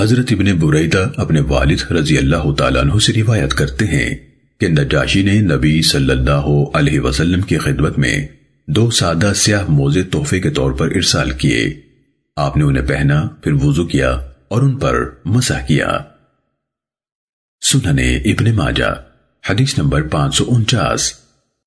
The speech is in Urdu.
حضرت ابن بریدہ اپنے والد رضی اللہ تعالیٰ عنہ سے روایت کرتے ہیں کہ نجاشی نے نبی صلی اللہ علیہ وسلم کی خدمت میں دو سادہ سیاہ موزے تحفے کے طور پر ارسال کیے۔ آپ نے انہیں پہنا، پھر وضو کیا اور ان پر مسح کیا۔ سننے ابن ماجہ، حدیث نمبر پانچ سو انچاس۔